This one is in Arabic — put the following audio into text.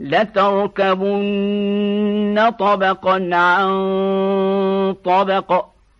لتركبن طبقا عن طبق.